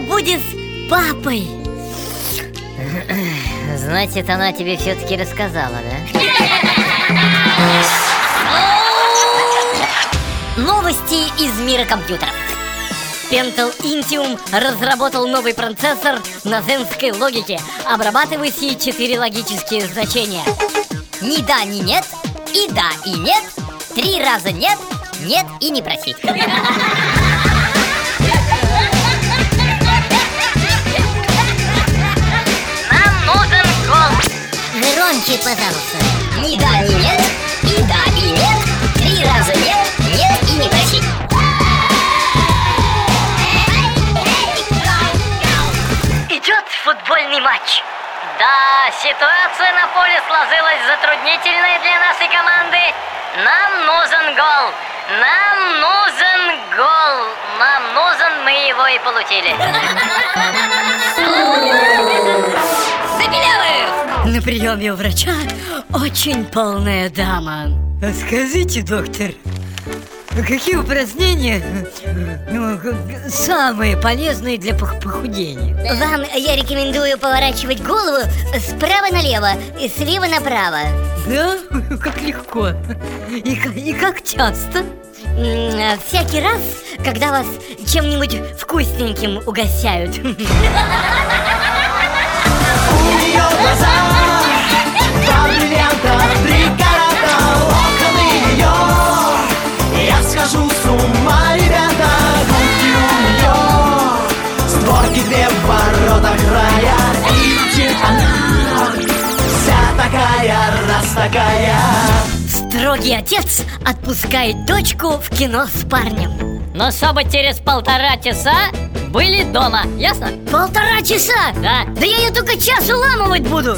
будет папой Значит, она тебе все-таки рассказала, да? Новости из мира компьютеров Pentel Intium разработал новый процессор на зенской логике, обрабатывающий четыре логические значения. Ни да, ни нет, и да, и нет, три раза нет, нет и не проси. Пожалуйста. Ни да, ни нет, и да, и нет, три раза нет, нет и не проси. Идет футбольный матч. Да, ситуация на поле сложилась затруднительной для нашей команды. Нам нужен гол. Нам нужен гол. Нам нужен, мы его и получили. На приеме у врача очень полная дама. А Скажите, доктор, а какие упражнения ну, самые полезные для пох- похудения? Вам я рекомендую поворачивать голову справа налево и слева направо. Да? Как легко. И, и как часто? А Всякий раз, когда вас чем-нибудь вкусненьким угощают. Две в воротах рая И она вся такая, раз такая Строгий отец отпускает дочку в кино с парнем. Но чтобы через полтора часа были дома, ясно? Полтора часа? Да. Да я ее только час уламывать буду.